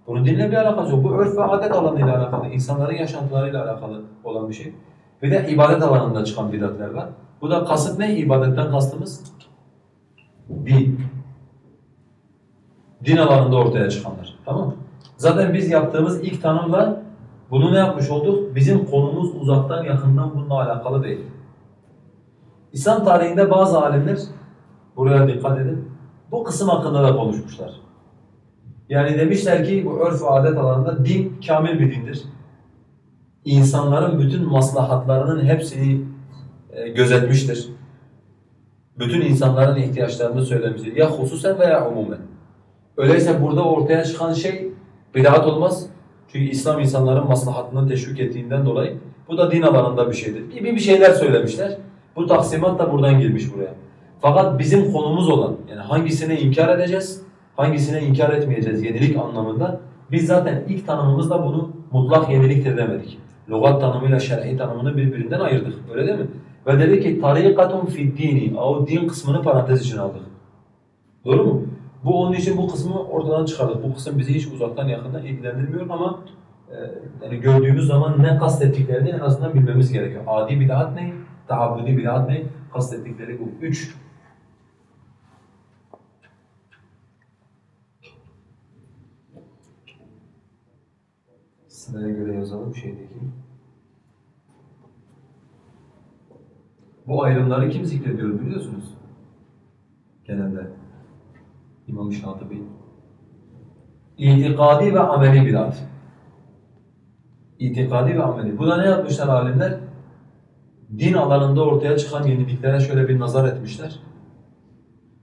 Bunun dinle bir alakası yok. Bu örf ve adet alanıyla alakalı, insanların yaşantılarıyla alakalı olan bir şey. Bir de ibadet alanında çıkan bidatler var. Bu da kasıt ne? İbadetten kastımız din. Din alanında ortaya çıkanlar. Tamam mı? Zaten biz yaptığımız ilk tanımla Bunu ne yapmış olduk? Bizim konumuz uzaktan yakından bununla alakalı değil. İslam tarihinde bazı alimler, buraya dikkat edin, bu kısım hakkında da konuşmuşlar. Yani demişler ki bu örf ve adet alanında din kamil bir dindir. İnsanların bütün maslahatlarının hepsini e, gözetmiştir. Bütün insanların ihtiyaçlarını söylemiştir. Ya hususen veya umumen. Öyleyse burada ortaya çıkan şey bid'at olmaz. Çünkü İslam insanların maslahatını teşvik ettiğinden dolayı bu da din alanında bir şeydir. Bir, bir şeyler söylemişler. Bu taksimat da buradan girmiş buraya. Fakat bizim konumuz olan yani hangisine inkar edeceğiz, hangisine inkar etmeyeceğiz yenilik anlamında biz zaten ilk tanımımızda bunu mutlak yeniliktir demedik. Lugat tanımıyla şer'i tanımını birbirinden ayırdık. Öyle değil mi? Ve dedi ki tarikatun fi dini. O din kısmını parantez için aldık. Doğru mu? Bu onun için bu kısmı ortadan çıkardık. Bu kısım bizi hiç uzaktan yakından ilgilendirmiyor ama e, yani gördüğümüz zaman ne kastettiklerini en azından bilmemiz gerekiyor. Adi bid'at ne? Tahabbudi bid'at ne? Kastettikleri bu. Üç. Sıraya göre yazalım şeydeki. Bu ayrımları kim zikrediyor biliyorsunuz? Genelde. İmam Şatibi. İtikadi ve ameli bidat. İtikadi ve ameli. Bu da ne yapmışlar alimler? Din alanında ortaya çıkan yeniliklere şöyle bir nazar etmişler.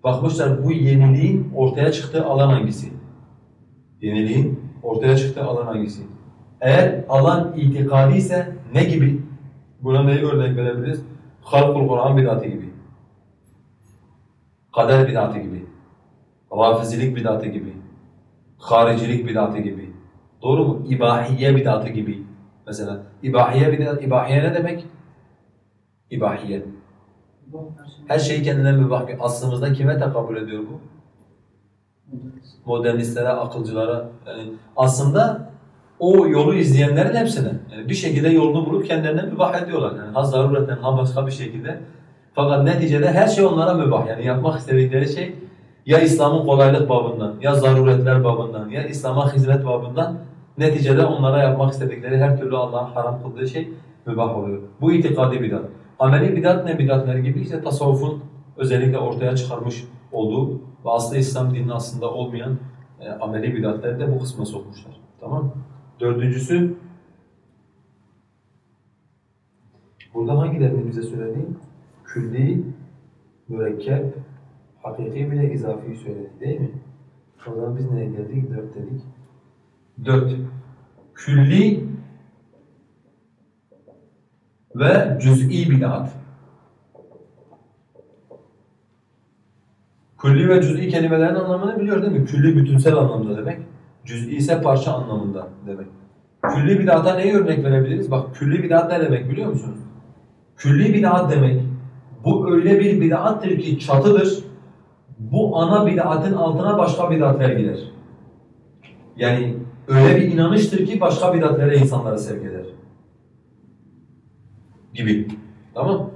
Bakmışlar bu yeniliğin ortaya çıktığı alan hangisi? Yeniliğin ortaya çıktığı alan hangisi? Eğer alan itikadi ise ne gibi? Buna neyi örnek verebiliriz? Halkul Kur'an bidatı gibi. Kader bidatı gibi. Rafizilik bidatı gibi. Haricilik bidatı gibi. Doğru mu? İbahiye bidatı gibi. Mesela ibahiye bidat, ibahiye ne demek? İbahiye. Her şey kendine mübah. Aslımızda kime tekabül ediyor bu? Modernistlere, akılcılara. Yani aslında o yolu izleyenlerin hepsine. Yani bir şekilde yolunu bulup kendilerine mübah ediyorlar. Yani ha zarureten ha başka bir şekilde. Fakat neticede her şey onlara mübah. Yani yapmak istedikleri şey ya İslam'ın kolaylık babından, ya zaruretler babından, ya İslam'a hizmet babından neticede onlara yapmak istedikleri her türlü Allah'ın haram kıldığı şey mübah oluyor. Bu itikadi bidat. Ameli bidat ne bidatler gibi ise tasavvufun özellikle ortaya çıkarmış olduğu ve aslı İslam dininin aslında olmayan e, ameli bidatları da bu kısma sokmuşlar. Tamam mı? Dördüncüsü, burada hangilerini bize söyledi? Külli, mürekkep, hakiki bir de izafi söyledi değil mi? O zaman biz neye geldik? Dört dedik. Dört. Külli ve cüz'i bid'at. Külli ve cüz'i kelimelerin anlamını biliyor değil mi? Külli bütünsel anlamda demek. Cüz'i ise parça anlamında demek. Külli bid'ata neyi örnek verebiliriz? Bak külli bid'at ne demek biliyor musunuz? Külli bid'at demek bu öyle bir bid'attır ki çatıdır. Bu ana bid'atın altına başka bid'atler girer. Yani öyle bir inanıştır ki başka bid'atlere insanları sevk eder. Gibi. Tamam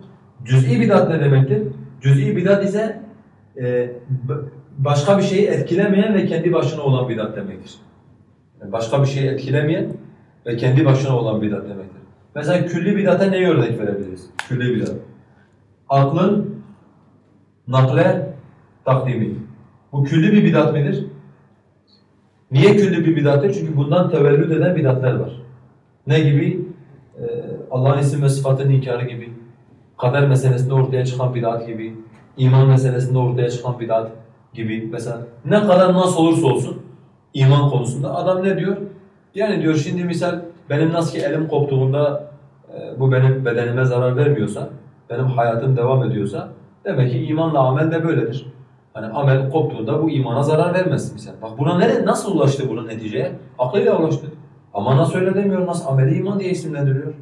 Cüz'i bid'at ne demektir? Cüz'i bid'at ise e, başka bir şeyi etkilemeyen ve kendi başına olan bidat demektir. Yani başka bir şeyi etkilemeyen ve kendi başına olan bidat demektir. Mesela külli bidata ne örnek verebiliriz? Külli bidat. Aklın nakle takdimi. Bu külli bir bidat midir? Niye külli bir bidattır? Çünkü bundan tevellüt eden bidatlar var. Ne gibi? Ee, Allah'ın isim ve sıfatının inkarı gibi, kader meselesinde ortaya çıkan bidat gibi, iman meselesinde ortaya çıkan bidat gibi mesela ne kadar nasıl olursa olsun iman konusunda adam ne diyor? Yani diyor şimdi misal benim nasıl ki elim koptuğunda e, bu benim bedenime zarar vermiyorsa, benim hayatım devam ediyorsa demek ki imanla amel de böyledir. Hani amel koptuğunda bu imana zarar vermez misal. Bak buna nere, nasıl ulaştı bunun neticeye? Aklıyla ulaştı. Ama nasıl öyle demiyor, nasıl ameli iman diye isimlendiriyor.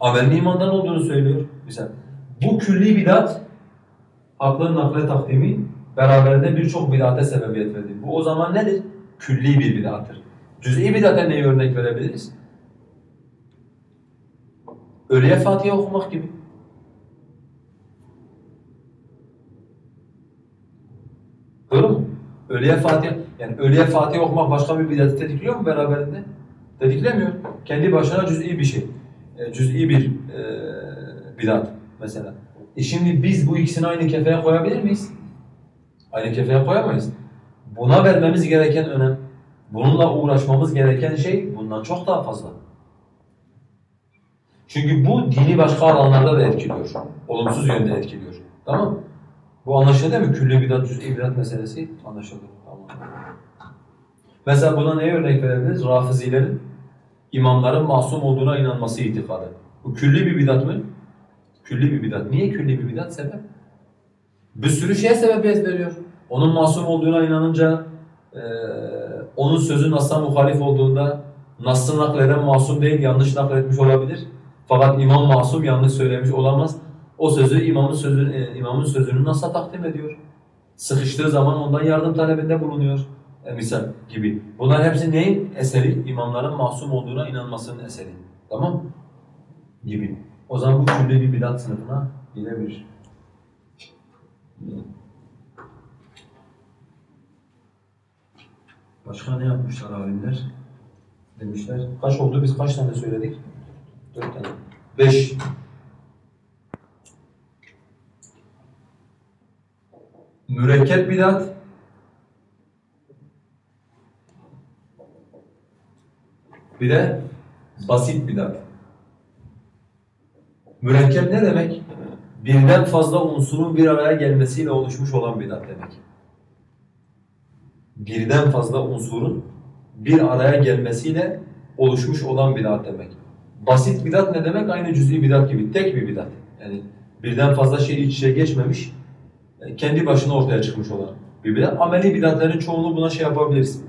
Amelin imandan olduğunu söylüyor. Misal bu külli bidat aklın nakle takdimi beraberinde birçok bid'ate sebebiyet verdi. Bu o zaman nedir? Külli bir bid'attır. Cüz'i bid'ate neyi örnek verebiliriz? Ölüye Fatiha okumak gibi. Doğru mu? Ölüye Fatiha, yani ölüye Fatiha okumak başka bir bid'ati tetikliyor mu beraberinde? Dediklemiyor. Kendi başına cüz'i bir şey. E, cüz'i bir e, bidat mesela. E şimdi biz bu ikisini aynı kefeye koyabilir miyiz? Aynı kefeye koyamayız. Buna vermemiz gereken önem, bununla uğraşmamız gereken şey bundan çok daha fazla. Çünkü bu dini başka alanlarda da etkiliyor. Olumsuz yönde etkiliyor. Tamam? Bu anlaşıldı değil mi? Külli bidat, cüz'i bidat meselesi anlaşıldı. Tamam. Mesela buna neye örnek verebiliriz? Rafizilerin imamların masum olduğuna inanması itikadı. Bu külli bir bidat mı? Külli bir bidat. Niye külli bir bidat? Sebep? Bir sürü şeye sebebiyet veriyor. Onun masum olduğuna inanınca, eee onun sözü Nas'a muhalif olduğunda, Nas'ı nakleden masum değil, yanlış nakletmiş olabilir. Fakat imam masum, yanlış söylemiş olamaz. O sözü imamın sözü, e, imamın sözünü Nas'a takdim ediyor. Sıkıştığı zaman ondan yardım talebinde bulunuyor. E, misal gibi. Bunlar hepsi neyin eseri? İmamların masum olduğuna inanmasının eseri. Tamam? Gibi. O zaman bu külli bir bidat sınıfına girebilir. Başka ne yapmışlar alimler? Demişler. Kaç oldu? Biz kaç tane söyledik? Dört tane. Beş. Mürekkep bidat. Bir de basit bidat. Mürekkep ne demek? Birden fazla unsurun bir araya gelmesiyle oluşmuş olan bidat demek. Birden fazla unsurun bir araya gelmesiyle oluşmuş olan bidat demek. Basit bidat ne demek? Aynı cüz'i bidat gibi. Tek bir bidat. Yani birden fazla şey iç içe geçmemiş, e, kendi başına ortaya çıkmış olan bir bidat. Ameli bidatların çoğunluğu buna şey yapabiliriz.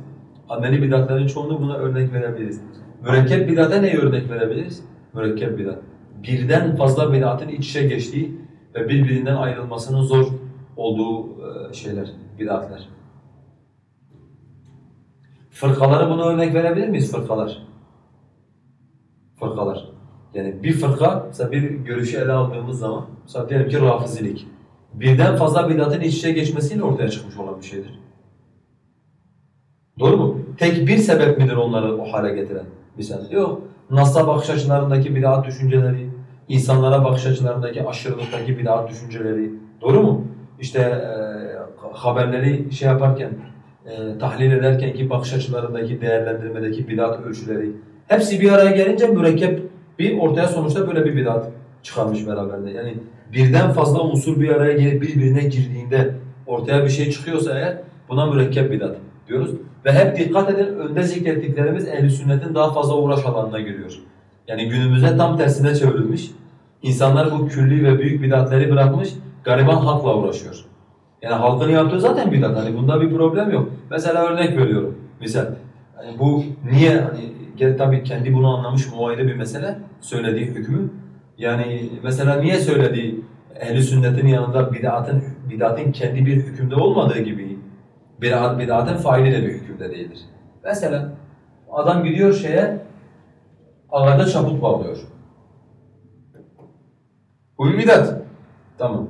Ameli bidatların çoğunluğu buna örnek verebiliriz. Mürekkep bidata ne örnek verebiliriz? Mürekkep bidat. Birden fazla bidatın iç içe geçtiği ve birbirinden ayrılmasının zor olduğu e, şeyler, bidatlar. Fırkaları buna örnek verebilir miyiz fırkalar? Fırkalar. Yani bir fırka, mesela bir görüşü ele aldığımız zaman, mesela diyelim ki rafizilik. Birden fazla bidatın iç içe geçmesiyle ortaya çıkmış olan bir şeydir. Doğru mu? Tek bir sebep midir onları o hale getiren? Misal yok. Nas'a bakış açılarındaki bid'at düşünceleri, insanlara bakış açılarındaki aşırılıktaki bid'at düşünceleri. Doğru mu? İşte e, haberleri şey yaparken, e, tahlil ederken ki bakış açılarındaki değerlendirmedeki bid'at ölçüleri. Hepsi bir araya gelince mürekkep bir ortaya sonuçta böyle bir bid'at çıkarmış beraberinde. Yani birden fazla unsur bir araya gelip birbirine girdiğinde ortaya bir şey çıkıyorsa eğer buna mürekkep bid'at diyoruz. Ve hep dikkat edin önde zikrettiklerimiz ehl sünnetin daha fazla uğraş alanına giriyor. Yani günümüzde tam tersine çevrilmiş. İnsanlar bu külli ve büyük bidatleri bırakmış, gariban halkla uğraşıyor. Yani halkın yaptığı zaten bidat. Hani bunda bir problem yok. Mesela örnek veriyorum. Misal. Hani bu niye hani tabii kendi bunu anlamış muayene bir mesele söylediği hükmü. Yani mesela niye söylediği ehli sünnetin yanında bid'atın bid'atın kendi bir hükümde olmadığı gibi bid'at bid'atın faili de bir hükümde değildir. Mesela adam gidiyor şeye ağaca çaput bağlıyor. Bu bir bidat. Tamam.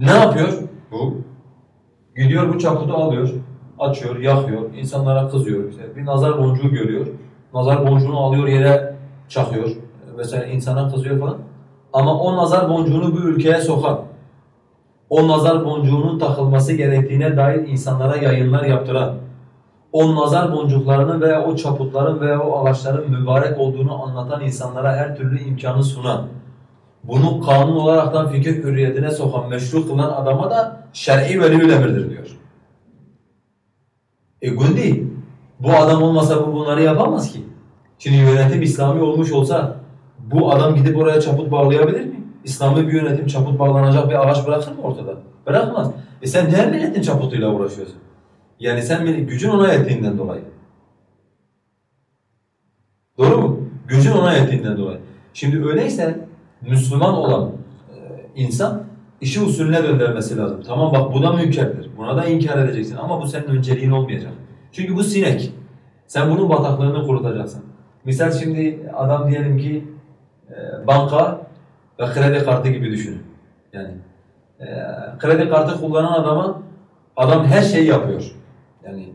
Ne yapıyor bu? Gidiyor bu çaputu alıyor, açıyor, yakıyor, insanlara kızıyor. İşte bir nazar boncuğu görüyor. Nazar boncuğunu alıyor yere çakıyor. Mesela insana kızıyor falan. Ama o nazar boncuğunu bu ülkeye sokan, o nazar boncuğunun takılması gerektiğine dair insanlara yayınlar yaptıran, o nazar boncuklarının veya o çaputların veya o ağaçların mübarek olduğunu anlatan insanlara her türlü imkanı sunan, bunu kanun olaraktan fikir hürriyetine sokan, meşru kılan adama da şer'i veliül emirdir diyor. E Gundi, bu adam olmasa bu bunları yapamaz ki. Şimdi yönetim İslami olmuş olsa bu adam gidip oraya çaput bağlayabilir mi? İslami bir yönetim çaput bağlanacak bir ağaç bırakır mı ortada? Bırakmaz. E sen niye milletin çaputuyla uğraşıyorsun? Yani sen gücün ona yettiğinden dolayı. Doğru mu? Gücün ona yettiğinden dolayı. Şimdi öyleyse Müslüman olan e, insan işi usulüne döndürmesi lazım. Tamam bak bu da münkerdir. Buna da inkar edeceksin ama bu senin önceliğin olmayacak. Çünkü bu sinek. Sen bunun bataklığını kurutacaksın. Misal şimdi adam diyelim ki e, banka ve kredi kartı gibi düşünün. Yani e, kredi kartı kullanan adama adam her şeyi yapıyor. Yani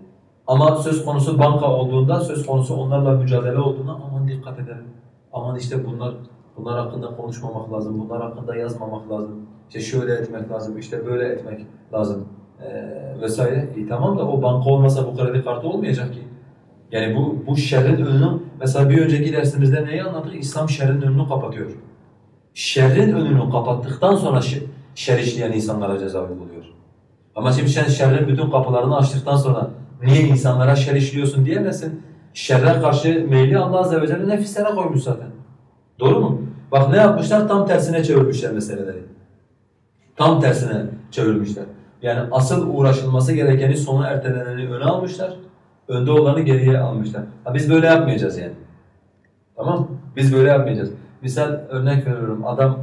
Ama söz konusu banka olduğunda, söz konusu onlarla mücadele olduğunda aman dikkat edelim. Aman işte bunlar bunlar hakkında konuşmamak lazım, bunlar hakkında yazmamak lazım. İşte şöyle etmek lazım, işte böyle etmek lazım ee, vesaire. İyi tamam da o banka olmasa bu kredi kartı olmayacak ki. Yani bu bu şerrin önünü mesela bir önceki dersimizde neyi anlattık? İslam şerrin önünü kapatıyor. Şerrin önünü kapattıktan sonra şer işleyen insanlara ceza uyguluyor. Ama şimdi sen şerrin bütün kapılarını açtıktan sonra niye insanlara şer işliyorsun diyemezsin. Şerre karşı meyli Allah Azze ve Celle nefislere koymuş zaten. Doğru mu? Bak ne yapmışlar? Tam tersine çevirmişler meseleleri. Tam tersine çevirmişler. Yani asıl uğraşılması gerekeni sona erteleneni öne almışlar. Önde olanı geriye almışlar. Ha biz böyle yapmayacağız yani. Tamam Biz böyle yapmayacağız. Misal örnek veriyorum adam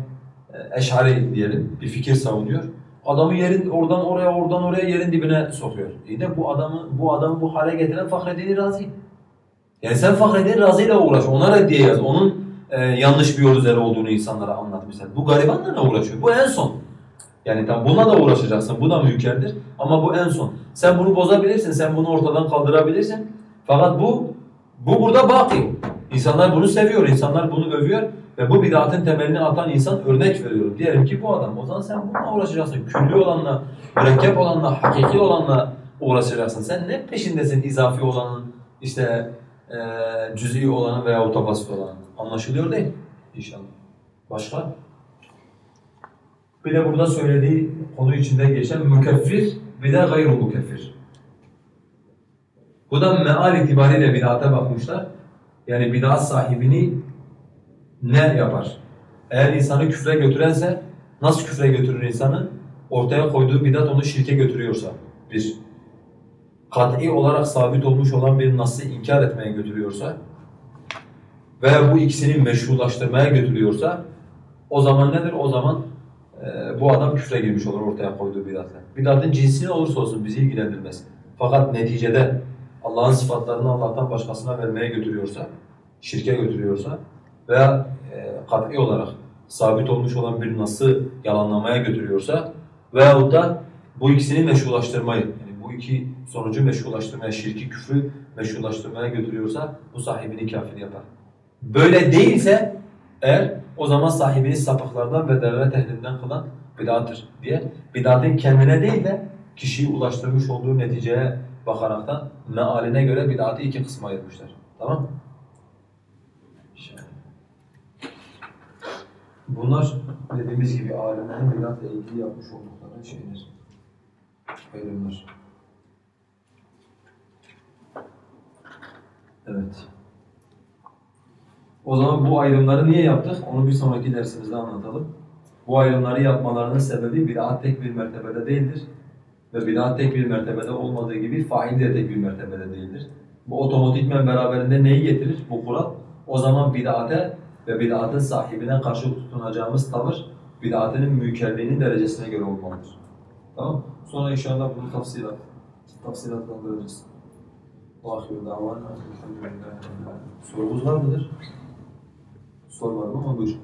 e, eşari diyelim bir fikir savunuyor. Adamı yerin oradan oraya oradan oraya yerin dibine sokuyor. İyi de bu adamı bu adamı bu hale getiren Fahreddin Razi. Yani sen Fahreddin Razi ile uğraş. Ona reddiye yaz. Onun e, yanlış bir yol üzere olduğunu insanlara anlat misal. Bu garibanla ne uğraşıyor? Bu en son. Yani tam buna da uğraşacaksın. Bu da mülkerdir. Ama bu en son. Sen bunu bozabilirsin. Sen bunu ortadan kaldırabilirsin. Fakat bu bu burada baki. İnsanlar bunu seviyor. insanlar bunu övüyor. Ve bu bid'atın temelini atan insan örnek veriyorum. Diyelim ki bu adam. O zaman sen bununla uğraşacaksın. Küllü olanla, mürekkep olanla, hakiki olanla uğraşacaksın. Sen ne peşindesin izafi olanın, işte e, cüz'i olanın veya otobasit olanın? Anlaşılıyor değil inşallah. Başka? Bir de burada söylediği konu içinde geçen mükeffir bir de gayru mükeffir. Bu da meal itibariyle bid'ate bakmışlar. Yani bid'at sahibini ne yapar? Eğer insanı küfre götürense nasıl küfre götürür insanı? Ortaya koyduğu bidat onu şirke götürüyorsa bir. Kat'i olarak sabit olmuş olan bir nasıl inkar etmeye götürüyorsa veya bu ikisini meşrulaştırmaya götürüyorsa o zaman nedir? O zaman e, bu adam küfre girmiş olur ortaya koyduğu bidatla. Bidatın cinsi ne olursa olsun bizi ilgilendirmez. Fakat neticede Allah'ın sıfatlarını Allah'tan başkasına vermeye götürüyorsa, şirke götürüyorsa veya e, kat'i olarak sabit olmuş olan bir nası yalanlamaya götürüyorsa veyahut da bu ikisini meşrulaştırmayı, yani bu iki sonucu meşrulaştırmaya, şirki küfrü meşrulaştırmaya götürüyorsa bu sahibini kafir yapar. Böyle değilse eğer o zaman sahibini sapıklardan ve delalet ehlinden kılan bid'attır diye bid'atın kendine değil de kişiyi ulaştırmış olduğu neticeye bakaraktan mealine göre bid'atı iki kısma ayırmışlar. Tamam? Bunlar dediğimiz gibi alimlerin bid'atla ilgili yapmış oldukları şeyler. Ayrımlar. Evet. O zaman bu ayrımları niye yaptık? Onu bir sonraki dersimizde anlatalım. Bu ayrımları yapmalarının sebebi bid'at tek bir mertebede değildir. Ve bid'at tek bir mertebede olmadığı gibi fail de tek bir mertebede değildir. Bu otomatikmen beraberinde neyi getirir? Bu kural. O zaman bid'ate ve bid'atın sahibine karşı tutunacağımız tavır bid'atinin mükellinin derecesine göre olmalıdır. Tamam Sonra inşallah bunu tafsilat, tafsilatlandırırız. Vahir davana. Sorumuz var mıdır? Soru var ama buyur.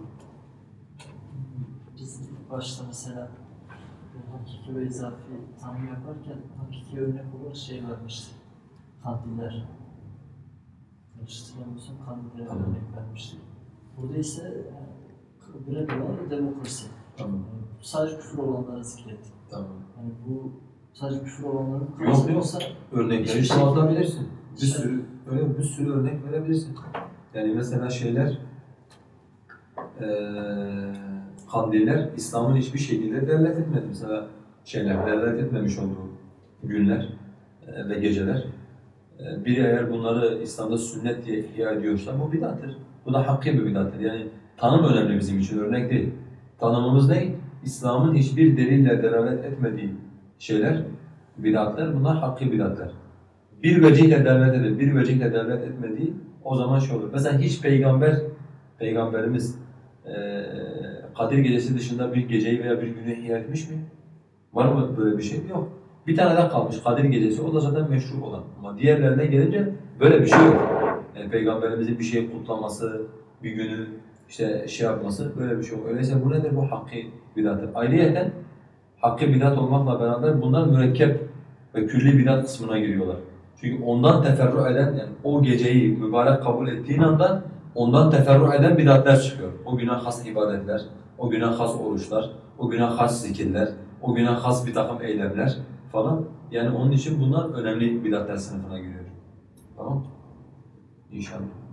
Biz başta mesela bu hakiki ve izafi tanım yaparken hakiki örnek olarak şey vermiştik. Kandiller. Karıştıramıyorsam kandillere Tamam. örnek vermiştik. Burada ise yani, birer olan demokrasi. Tamam. Yani sadece küfür olanları zikrettik. Tamam. Yani bu sadece küfür olanların Yok, kıyası yok. olsa Örnekleri Hiçbir şey- çoğaltabilirsin. Bir sürü, öyle bir sürü örnek verebilirsin. Yani mesela şeyler, eee kandiller İslam'ın hiçbir şekilde devlet etmedi. Mesela şeyler devlet etmemiş olduğu günler ve geceler. Biri eğer bunları İslam'da sünnet diye ihya ediyorsa bu bidattır. Bu da hakkı bir bidattır. Yani tanım önemli bizim için, örnek değil. Tanımımız ne? İslam'ın hiçbir delille delalet etmediği şeyler, bidatlar, bunlar hakkı bidatlar. Bir vecihle devlet edip bir vecihle devlet etmediği o zaman şey olur. Mesela hiç peygamber, peygamberimiz Kadir gecesi dışında bir geceyi veya bir günü ihya etmiş mi? Var mı böyle bir şey? Yok. Bir tane daha kalmış Kadir gecesi, o da zaten meşru olan. Ama diğerlerine gelince böyle bir şey yok. Yani peygamberimizin bir şey kutlaması, bir günü işte şey yapması böyle bir şey yok. Öyleyse bu nedir? Bu hakkı bidattır. Ayrıyeten hakkı bidat olmakla beraber bunlar mürekkep ve külli bidat kısmına giriyorlar. Çünkü ondan teferru eden, yani o geceyi mübarek kabul ettiğin anda ondan teferru eden bidatler çıkıyor. O güne has ibadetler, o güne has oruçlar, o güne has zikirler, o güne has bir takım eylemler falan. Yani onun için bunlar önemli bidatler sınıfına giriyor. Tamam İnşallah.